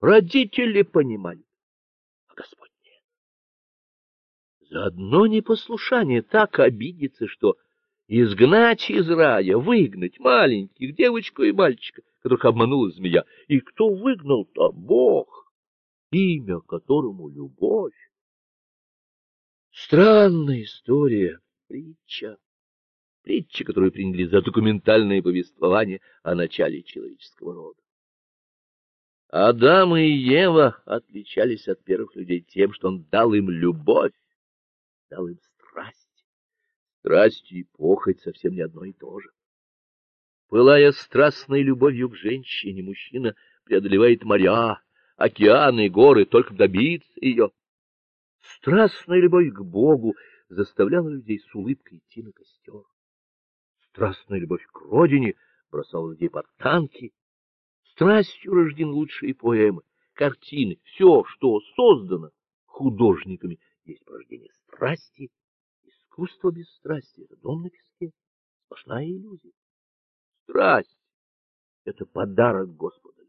Родители понимали, а Господь нет. За одно непослушание так обидится, что изгнать из рая, выгнать маленьких девочку и мальчика, которых обманула змея. И кто выгнал-то? Бог, имя которому любовь. Странная история, притча. Притча, которую приняли за документальное повествование о начале человеческого рода. Адам и Ева отличались от первых людей тем, что он дал им любовь, дал им страсть. Страсть и похоть совсем не одно и то же. Пылая страстной любовью к женщине, мужчина преодолевает моря, океаны, горы, только добиться ее. Страстная любовь к Богу заставляла людей с улыбкой идти на костер. Страстная любовь к родине бросала людей под танки. Страстью рождены лучшие поэмы, картины, все, что создано художниками, есть порождение страсти Искусство без страсти — это дом на песке, сплошная иллюзия. Страсть — это подарок Господа.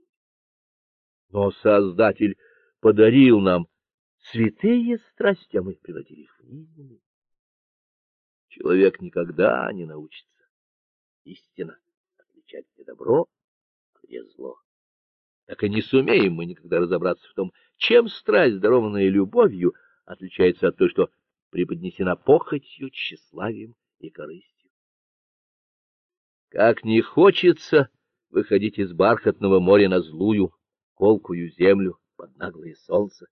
Но Создатель подарил нам святые страсти, а мы их превратили в низменные. Человек никогда не научится истинно отличать, добро, где зло. Так и не сумеем мы никогда разобраться в том, чем страсть, дарованная любовью, отличается от той, что преподнесена похотью, тщеславием и корыстью. Как не хочется выходить из бархатного моря на злую, колкую землю под наглое солнце,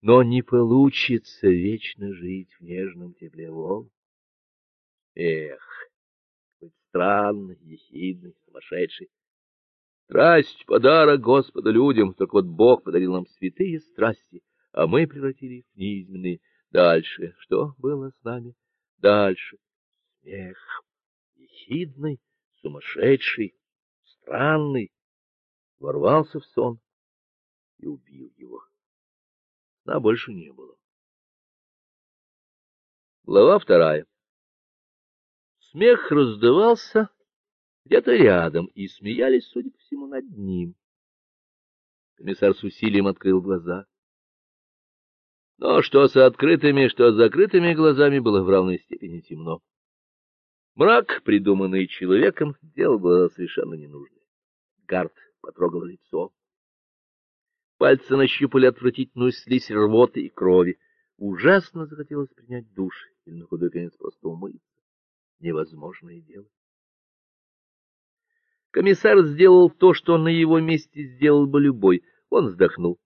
но не получится вечно жить в нежном тепле волн. Эх, хоть странный, ехидный, сумасшедший. Страсть — подарок Господа людям, только вот Бог подарил нам святые страсти, а мы превратили их в неизменные. Дальше что было с нами? Дальше смех, ехидный, сумасшедший, странный, ворвался в сон и убил его. Сна больше не было. Глава вторая. Смех раздавался где-то рядом, и смеялись, судя по всему, над ним. Комиссар с усилием открыл глаза. Но что с открытыми, что с закрытыми глазами было в равной степени темно. Мрак, придуманный человеком, делал глаза совершенно ненужные. Гард потрогал лицо. Пальцы нащупали отвратительную слизь рвоты и крови. Ужасно захотелось принять душ или на худой конец просто умыться. Невозможное дело. Комиссар сделал то, что на его месте сделал бы любой. Он вздохнул.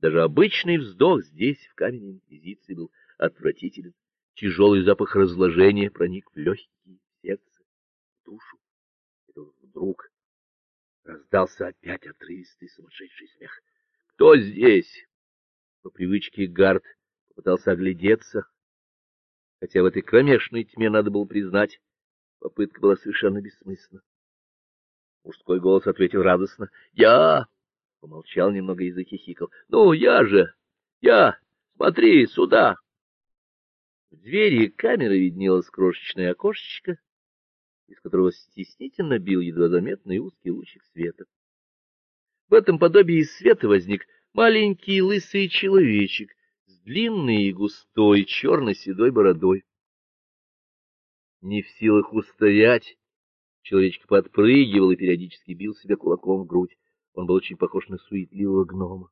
Даже обычный вздох здесь, в камере инквизиции, был отвратителен. Тяжелый запах разложения проник в легкие, сердце, душу. И тут вдруг раздался опять отрывистый сумасшедший смех. «Кто здесь?» По привычке Гард попытался оглядеться, хотя в этой кромешной тьме надо было признать, попытка была совершенно бессмысленна. Мужской голос ответил радостно. «Я!» Помолчал немного и захихикал. — Ну, я же! Я! Смотри, сюда! В двери камеры виднелось крошечное окошечко, из которого стеснительно бил едва заметный узкий лучик света. В этом подобии света возник маленький лысый человечек с длинной и густой черно-седой бородой. Не в силах устоять, человечек подпрыгивал и периодически бил себя кулаком в грудь. Он был очень похож на суетливого гнома.